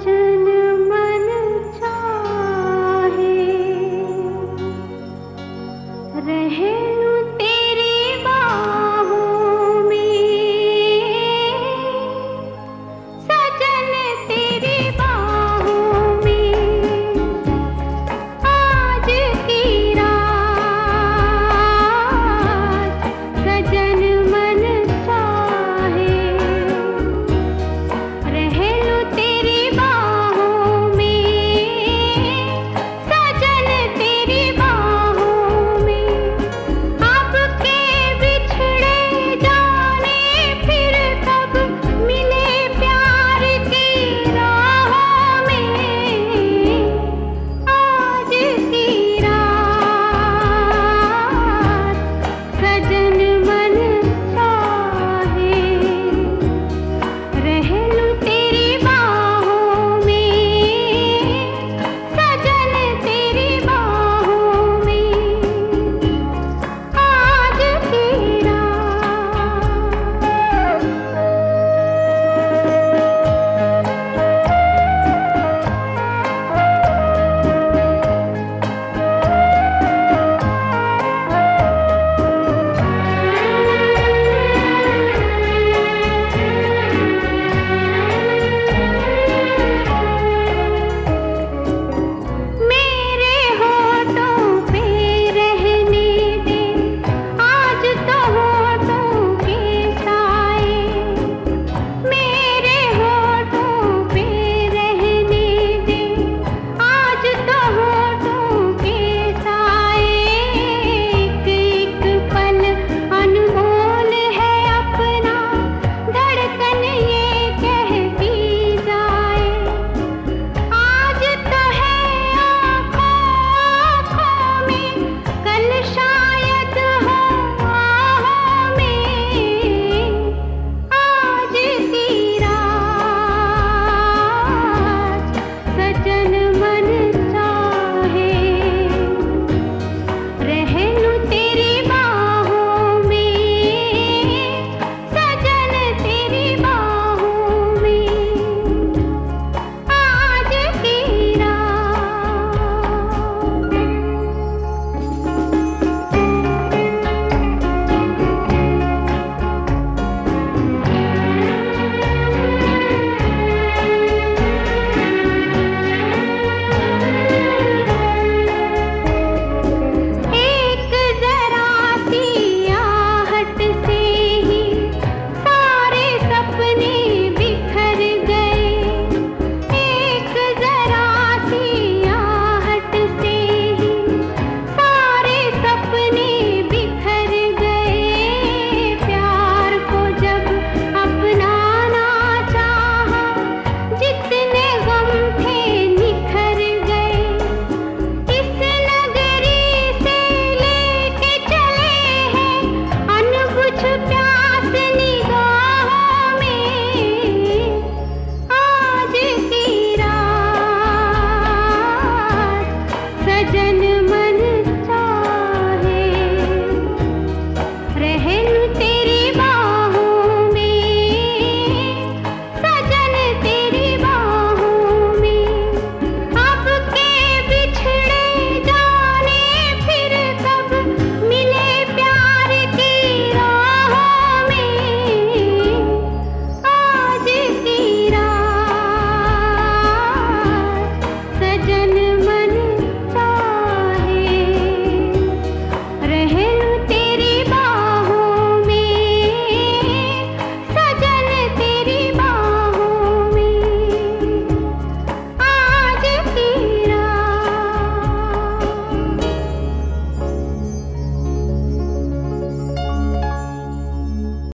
जन